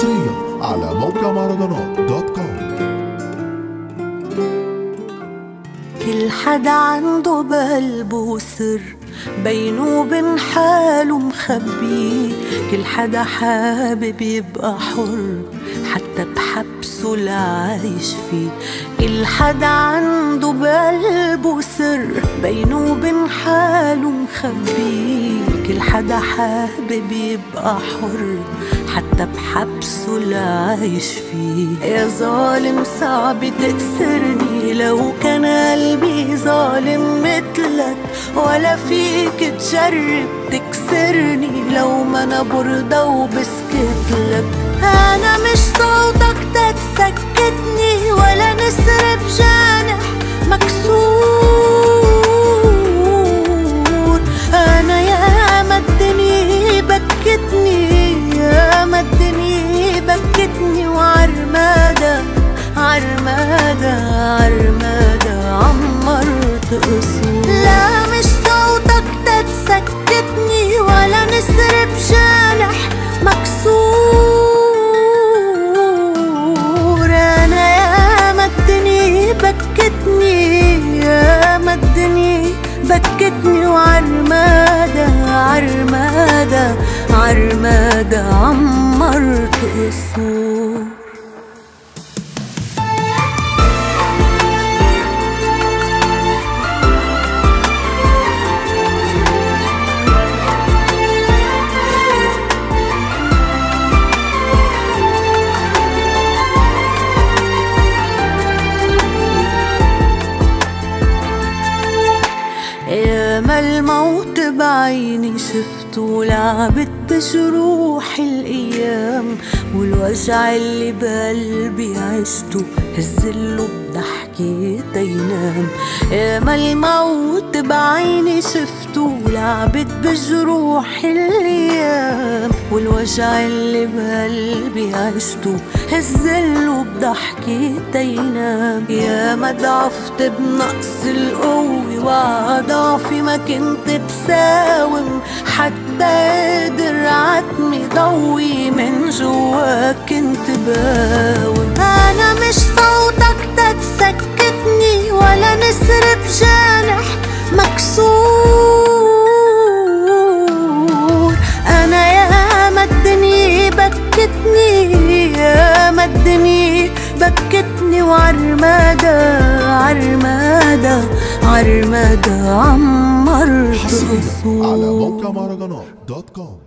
مصرية على موقع مهرجانات دوت كوم. كل حد عنده بقلبه سر بينه وبين حاله مخبيه كل حدا حابب يبقى حر حتى بحبسه لا عايش فيه. كل حدا عنده بقلبه سر بينه وبين حاله مخبيه كل حدا حابب يبقى حر حتى بحبسه اللي عايش فيه يا ظالم صعب تأسرني لو كان قلبي ظالم مثلك ولا فيك تجرب تكسرني لو ما أنا برضى وبسكت لك أنا مش صوتك تتسكتني ولا نسر بجانح مكسور. عرمادة عرمادة عمرت قصور الموت بعيني شفته لعبت بجروح الأيام والوجع اللي بقلبي عشته هزله بضحكي تينام. يا ما الموت بعيني شفته لعبت بجروح الأيام والوجع اللي بقلبي عشته هزله بضحكي تينام. يا ما بنقص القوة وضعفي ما كنت بساوم. حتى قدر عتمي ضوي من جوا كنت باوم. أنا مش صوتك تتسكتني ولا نسر بجانح مكسور. أنا يا ما الدنيا بكتني يا ما الدنيا بكتني وعرمادة. عرمادة عرمادة عمرت حصريا على موقع مهرجانات دوت كوم.